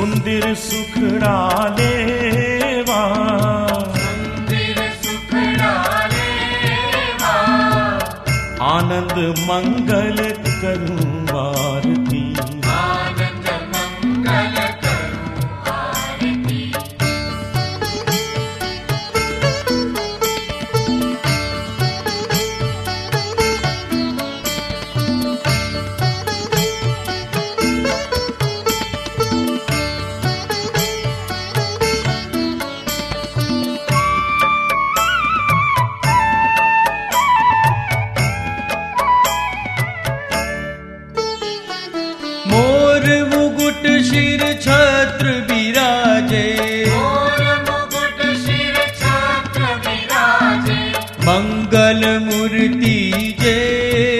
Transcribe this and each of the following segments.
सुंदर सुखड़ा लेवा आनंद मंगल करूँ। मुकुट शिर छत्र विराजे। मङ्गल मूर्ति ज।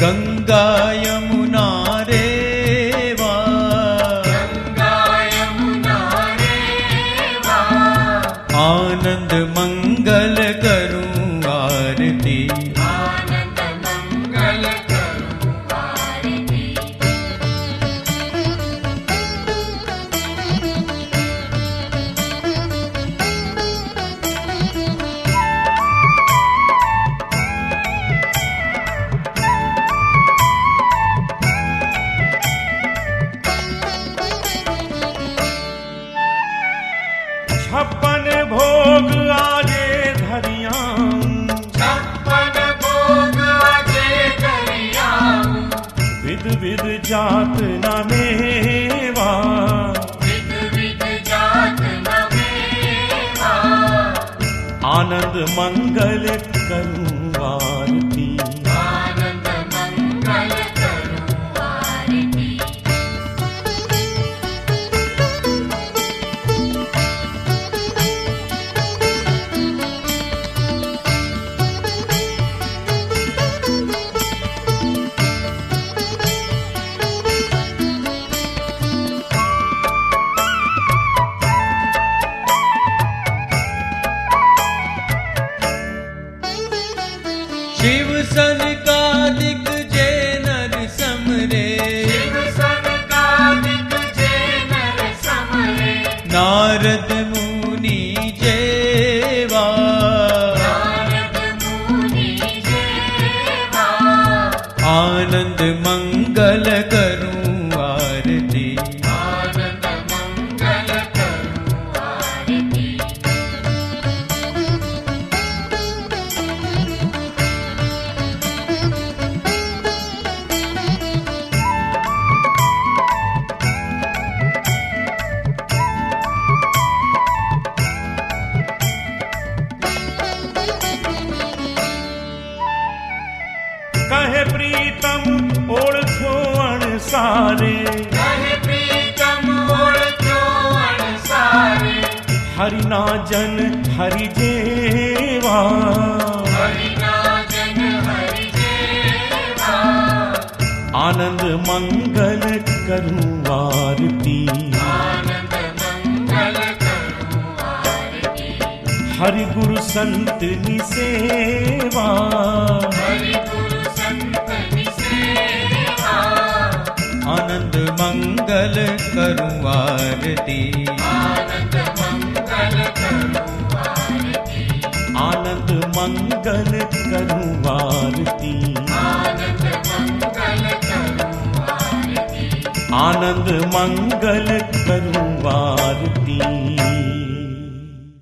गङ्गायम् जात न देवा आनन्दमङ्गलकङ्ग कहे प्रीतम ओळखो अण सारे कहे प्रीतम ओळखो अण सारे हरि ना जन हरि जेवा। आनंद मंगल करूँ आरती। हरि गुरु संत नि सेवा करूं आरती आनंद मंगल करूं आरती आनंद मंगल करूं आरती